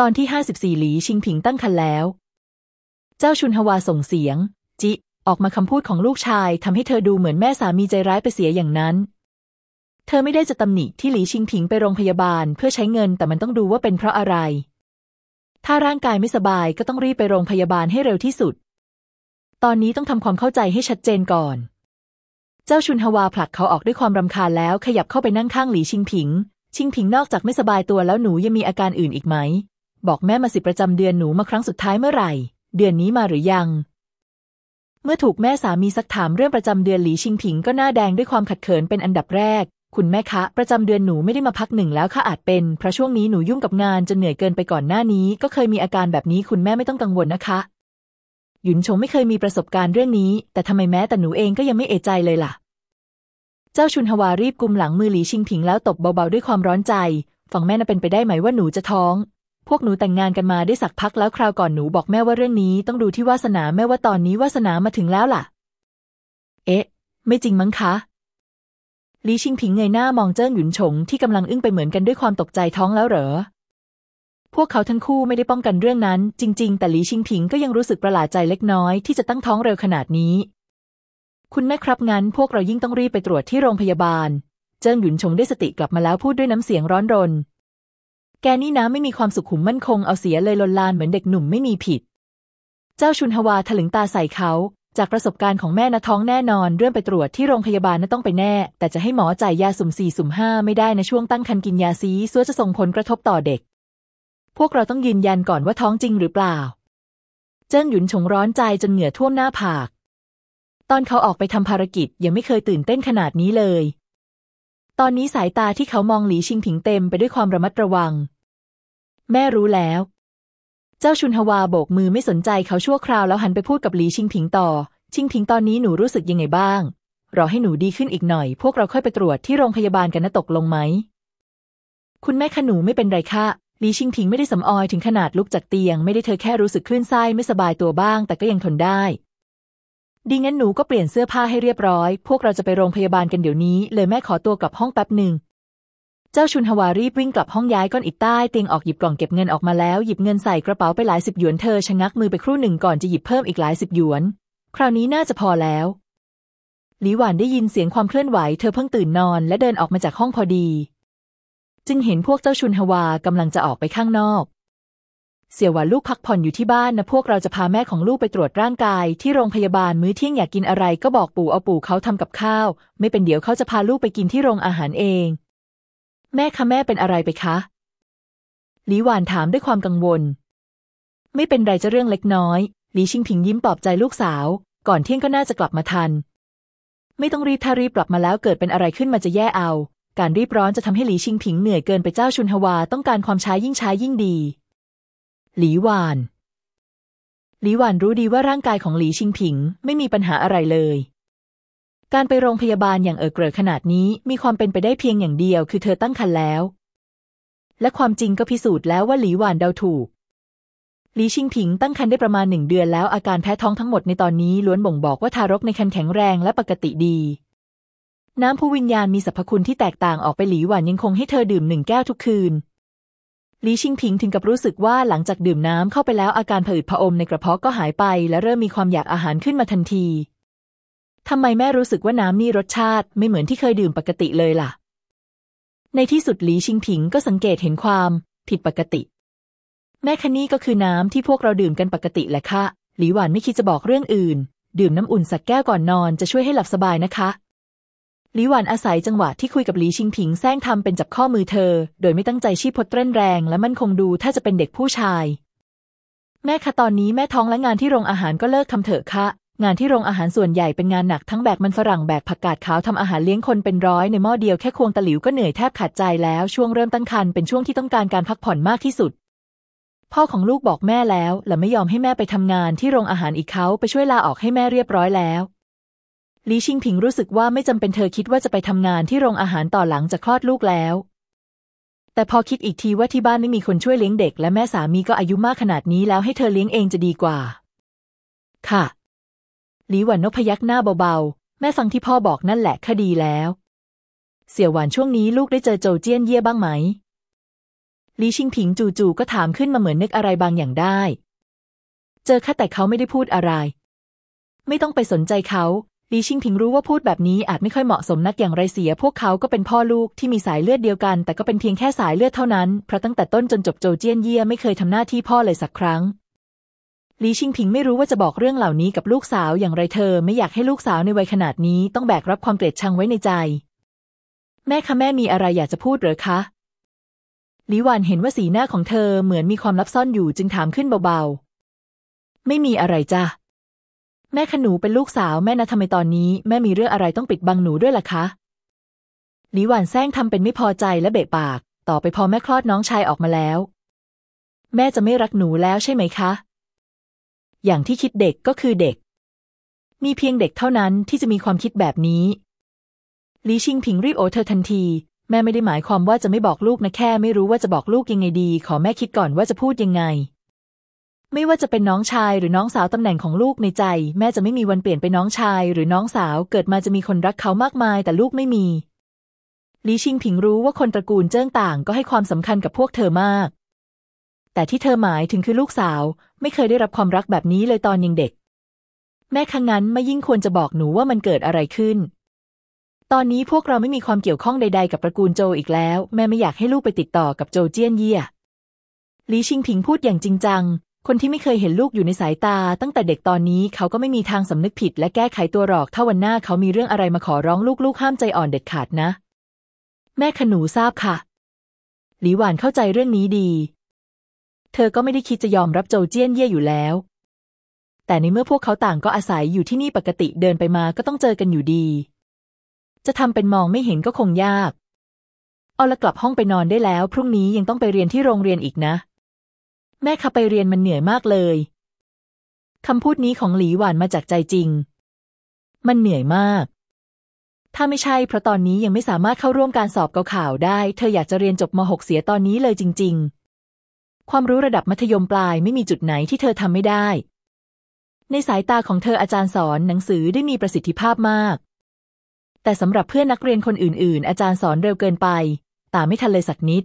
ตอนที่ห้าสิบสี่หลีชิงผิงตั้งครรภ์แล้ว เจ้าชุนฮวาส่งเสียง จิ ออกมาคำพูดของลูกชายทำให้เธอดูเหมือนแม่สามีใจร้ายไปเสียอย่างนั้น เธอไม่ได้จะตำหนิที่หลีชิงผิงไปโรงพยาบาลเพื่อใช้เงินแต่มันต้องดูว่าเป็นเพราะอะไร ถ้าร่างกายไม่สบายก็ต้องรีบไปโรงพยาบาลให้เร็วที่สุด ตอนนี้ต้องทำความเข้าใจให้ชัดเจนก่อน เจ้าชุนฮวาผลักเขาออกด้วยความรำคาญแล้วขยับเข้าไปนั่งข้างหลีชิงผิง ชิงผิงนอกจากไม่สบายตัวแล้วหนูยังมีอาการอื่นอีกไหม บอกแม่มาสิประจำเดือนหนูมาครั้งสุดท้ายเมื่อไหร่ เดือนนี้มาหรือยัง เมื่อถูกแม่สามีซักถามเรื่องประจำเดือนหลีชิงผิงก็หน้าแดงด้วยความขัดเขินเป็นอันดับแรก คุณแม่คะประจำเดือนหนูไม่ได้มาพักหนึ่งแล้วค่ะอาจเป็นเพราะช่วงนี้หนูยุ่งกับงานจนเหนื่อยเกินไปก่อนหน้านี้ ก็เคยมีอาการแบบนี้คุณแม่ไม่ต้องกังวลนะคะ หยุนชงไม่เคยมีประสบการณ์เรื่องนี้ แต่ทำไมแม้แต่หนูเองก็ยังไม่เอะใจเลยล่ะ เจ้าชุนฮวารีบกุมหลังมือหลีชิงผิงแล้วตบเบาๆด้วยความร้อนใจ ฟังแม่น่ะเป็นไปได้ไหมว่าหนูจะท้อง พวกหนูแต่งงานกันมาได้สักพักแล้วคราวก่อนหนูบอกแม่ว่าเรื่องนี้ต้องดูที่วาสนาแม่ว่าตอนนี้วาสนามาถึงแล้วล่ะ เอ๊ะ ไม่จริงมั้งคะลีชิงผิงเงยหน้ามองเจิ้งหยุนฉงที่กำลังอึ้งไปเหมือนกันด้วยความตกใจท้องแล้วเหรอ พวกเขาทั้งคู่ไม่ได้ป้องกันเรื่องนั้น จริง ๆ แต่หลีชิงผิงก็ยังรู้สึกประหลาดใจเล็กน้อยที่จะตั้งท้องเร็วขนาดนี้ คุณแม่ครับงั้นพวกเรายิ่งต้องรีบไปตรวจที่โรงพยาบาล เจิ้งหยุนชงได้สติกลับมาแล้วพูดด้วยน้ำเสียงร้อนรน แกนี่นะไม่มีความสุขขุมมั่นคงเอาเสียเลยลนลานเหมือนเด็กหนุ่มไม่มีผิด เจ้าชุนฮวาถลึงตาใส่เขา จากประสบการณ์ของแม่นะท้องแน่นอน เรื่องไปตรวจที่โรงพยาบาลน่ะต้องไปแน่ แต่จะให้หมอจ่ายยาสุ่มสี่สุ่มห้าไม่ได้นะช่วงตั้งครรภ์กินยาซีซัวจะส่งผลกระทบต่อเด็ก พวกเราต้องยืนยันก่อนว่าท้องจริงหรือเปล่า เจิ้งหยุนชงร้อนใจจนเหงื่อท่วมหน้าผาก ตอนเขาออกไปทำภารกิจยังไม่เคยตื่นเต้นขนาดนี้เลย ตอนนี้สายตาที่เขามองหลีชิงผิงเต็มไปด้วยความระมัดระวัง แม่รู้แล้ว เจ้าชุนฮวาโบกมือไม่สนใจเขาชั่วคราวแล้วหันไปพูดกับหลีชิงผิงต่อ ชิงผิงตอนนี้หนูรู้สึกยังไงบ้าง รอให้หนูดีขึ้นอีกหน่อย พวกเราค่อยไปตรวจที่โรงพยาบาลกันนะตกลงไหม คุณแม่คะหนูไม่เป็นไรค่ะหลีชิงผิงไม่ได้สำออยถึงขนาดลุกจากเตียง ไม่ได้เธอแค่รู้สึกคลื่นไส้ไม่สบายตัวบ้าง แต่ก็ยังทนได้ ดีงั้นหนูก็เปลี่ยนเสื้อผ้าให้เรียบร้อย พวกเราจะไปโรงพยาบาลกันเดี๋ยวนี้ เลยแม่ขอตัวกลับห้องแป๊บหนึ่ง เจ้าชุนฮวารีบวิ่งกลับห้องย้ายก้อนอิฐใต้เตียงออกหยิบกล่องเก็บเงินออกมาแล้วหยิบเงินใส่กระเป๋าไปหลายสิบหยวนเธอชะงักมือไปครู่หนึ่งก่อนจะหยิบเพิ่มอีกหลายสิบหยวน คราวนี้น่าจะพอแล้วหลีหวานได้ยินเสียงความเคลื่อนไหวเธอเพิ่งตื่นนอนและเดินออกมาจากห้องพอดี จึงเห็นพวกเจ้าชุนฮวากำลังจะออกไปข้างนอก เสี่ยวหวานลูกพักผ่อนอยู่ที่บ้านนะพวกเราจะพาแม่ของลูกไปตรวจร่างกาย ที่โรงพยาบาลมื้อเที่ยงอยากกินอะไรก็บอกปู่เอาปู่เขาทำกับข้าว ไม่เป็นเดี๋ยวเขาจะพาลูกไปกินที่โรงอาหารเอง แม่คะแม่เป็นอะไรไปคะหลีหวานถามด้วยความกังวล ไม่เป็นไรจะเรื่องเล็กน้อยหลีชิงผิงยิ้มปลอบใจลูกสาว ก่อนเที่ยงก็น่าจะกลับมาทัน ไม่ต้องรีบถ้ารีบกลับมาแล้วเกิดเป็นอะไรขึ้นมาจะแย่เอา การรีบร้อนจะทำให้หลีชิงผิงเหนื่อยเกินไปเจ้าชุนฮวาต้องการความช้ายิ่งช้ายิ่งดี หลีหวาน หลีหวานรู้ดีว่าร่างกายของหลีชิงผิงไม่มีปัญหาอะไรเลย การไปโรงพยาบาลอย่างเออเกรอขนาดนี้มีความเป็นไปได้เพียงอย่างเดียว คือเธอตั้งครรภ์แล้ว และความจริงก็พิสูจน์แล้วว่าหลีหวานเดาถูกหลีชิงผิงตั้งครรภ์ได้ประมาณหนึ่งเดือนแล้วอาการแพ้ท้องทั้งหมดในตอนนี้ล้วนบ่งบอกว่าทารกในครรภ์แข็งแรงและปกติดี น้ำผู้วิญญาณมีสรรพคุณที่แตกต่างออกไปหลีหวานยังคงให้เธอดื่มหนึ่งแก้วทุกคืน ลีชิงผิงถึงกับรู้สึกว่าหลังจากดื่มน้ำเข้าไปแล้วอาการผะอืดผอมในกระเพาะก็หายไป และเริ่มมีความอยากอาหารขึ้นมาทันทีทำไมแม่รู้สึกว่าน้ำนี่รสชาติไม่เหมือนที่เคยดื่มปกติเลยล่ะ ในที่สุดหลีชิงผิงก็สังเกตเห็นความผิดปกติ แม่คะนี่ก็คือน้ำที่พวกเราดื่มกันปกติแหละค่ะ หลีหวานไม่คิดจะบอกเรื่องอื่น ดื่มน้ำอุ่นสักแก้วก่อนนอนจะช่วยให้หลับสบายนะคะ หลีหวานอาศัยจังหวะที่คุยกับหลีชิงผิงแซงทำเป็นจับข้อมือเธอ โดยไม่ตั้งใจชีพพดเต้นแรงและมั่นคงดูถ้าจะเป็นเด็กผู้ชาย แม่คะตอนนี้แม่ท้องและงานที่โรงอาหารก็เลิกทำเถอะคะงานที่โรงอาหารส่วนใหญ่เป็นงานหนักทั้งแบกมันฝรั่งแบกผักกาดขาวทำอาหารเลี้ยงคนเป็นร้อยในหม้อเดียวแค่ควงตะหลิวก็เหนื่อยแทบขาดใจแล้วช่วงเริ่มตั้งครรภ์เป็นช่วงที่ต้องการการพักผ่อนมากที่สุด พ่อของลูกบอกแม่แล้ว และไม่ยอมให้แม่ไปทำงานที่โรงอาหารอีกเขาไปช่วยลาออกให้แม่เรียบร้อยแล้ว ลีชิงผิงรู้สึกว่าไม่จำเป็นเธอคิดว่าจะไปทำงานที่โรงอาหารต่อหลังจากคลอดลูกแล้ว แต่พอคิดอีกทีว่าที่บ้านไม่มีคนช่วยเลี้ยงเด็ก และแม่สามีก็อายุมากขนาดนี้แล้วให้เธอเลี้ยงเองจะดีกว่า ค่ะหลีหวันนพยักหน้าเบาๆ แม่ฟังที่พ่อบอกนั่นแหละคดีแล้ว เสี่ยวหวานช่วงนี้ลูกได้เจอโจเจี้ยนเย่บ้างไหมลีชิงผิงจู่ๆก็ถามขึ้นมาเหมือนนึกอะไรบางอย่างได้ เจอค่ะแต่เขาไม่ได้พูดอะไร ไม่ต้องไปสนใจเขา ลีชิงผิงรู้ว่าพูดแบบนี้อาจไม่ค่อยเหมาะสมนักอย่างไรเสีย พวกเขาก็เป็นพ่อลูกที่มีสายเลือดเดียวกัน แต่ก็เป็นเพียงแค่สายเลือดเท่านั้น เพราะตั้งแต่ต้นจนจบโจเจี้ยนเย่ไม่เคยทำหน้าที่พ่อเลยสักครั้งลีชิงผิงไม่รู้ว่าจะบอกเรื่องเหล่านี้กับลูกสาวอย่างไรเธอ ไม่อยากให้ลูกสาวในวัยขนาดนี้ต้องแบกรับความเกลียดชังไว้ในใจ แม่คะแม่มีอะไรอยากจะพูดหรือคะลิหวานเห็นว่าสีหน้าของเธอเหมือนมีความลับซ่อนอยู่จึงถามขึ้นเบาๆ ไม่มีอะไรจ้ะ แม่ขนูเป็นลูกสาวแม่นะทำไมตอนนี้ แม่มีเรื่องอะไรต้องปิดบังหนูด้วยล่ะคะลิหวานแซงทำเป็นไม่พอใจและเบะปาก ต่อไปพอแม่คลอดน้องชายออกมาแล้ว แม่จะไม่รักหนูแล้วใช่ไหมคะ อย่างที่คิดเด็กก็คือเด็ก มีเพียงเด็กเท่านั้นที่จะมีความคิดแบบนี้ลีชิงผิงรีบโอเธอทันที แม่ไม่ได้หมายความว่าจะไม่บอกลูกนะแค่ ไม่รู้ว่าจะบอกลูกยังไงดี ขอแม่คิดก่อนว่าจะพูดยังไง ไม่ว่าจะเป็นน้องชายหรือน้องสาวตำแหน่งของลูกในใจ แม่จะไม่มีวันเปลี่ยนไปน้องชาย หรือน้องสาวเกิดมาจะมีคนรักเขามากมาย แต่ลูกไม่มีลีชิงผิงรู้ว่าคนตระกูลเจิ้งต่างก็ให้ความสำคัญกับพวกเธอมาก แต่ที่เธอหมายถึงคือลูกสาว ไม่เคยได้รับความรักแบบนี้เลยตอนยังเด็ก แม่ครั้งนั้นไม่ยิ่งควรจะบอกหนูว่ามันเกิดอะไรขึ้น ตอนนี้พวกเราไม่มีความเกี่ยวข้องใด ๆ กับตระกูลโจอีกแล้ว แม่ไม่อยากให้ลูกไปติดต่อกับโจเจี้ยนเยี่ยลีชิงผิงพูดอย่างจริงจัง คนที่ไม่เคยเห็นลูกอยู่ในสายตา ตั้งแต่เด็กตอนนี้เขาก็ไม่มีทางสำนึกผิด และแก้ไขตัวหรอกถ้าวันหน้าเขามีเรื่องอะไรมาขอร้องลูกๆ ห้ามใจอ่อนเด็ดขาดนะ แม่ขนูทราบค่ะ หลีหวานเข้าใจเรื่องนี้ดี เธอก็ไม่ได้คิดจะยอมรับโจเจี้ยนเย่อยู่แล้ว แต่ในเมื่อพวกเขาต่างก็อาศัยอยู่ที่นี่ปกติเดินไปมาก็ต้องเจอกันอยู่ดี จะทำเป็นมองไม่เห็นก็คงยาก เอาละกลับห้องไปนอนได้แล้ว พรุ่งนี้ยังต้องไปเรียนที่โรงเรียนอีกนะ แม่ขับไปเรียนมันเหนื่อยมากเลยคำพูดนี้ของหลีหวานมาจากใจจริง มันเหนื่อยมาก ถ้าไม่ใช่เพราะตอนนี้ยังไม่สามารถเข้าร่วมการสอบเกาข่าวได้ เธออยากจะเรียนจบม .6 เสียตอนนี้เลยจริง ๆ ความรู้ระดับมัธยมปลายไม่มีจุดไหนที่เธอทำไม่ได้ ในสายตาของเธออาจารย์สอนหนังสือได้มีประสิทธิภาพมาก แต่สำหรับเพื่อนนักเรียนคนอื่น ๆ อาจารย์สอนเร็วเกินไป ตาไม่ทันเลยสักนิด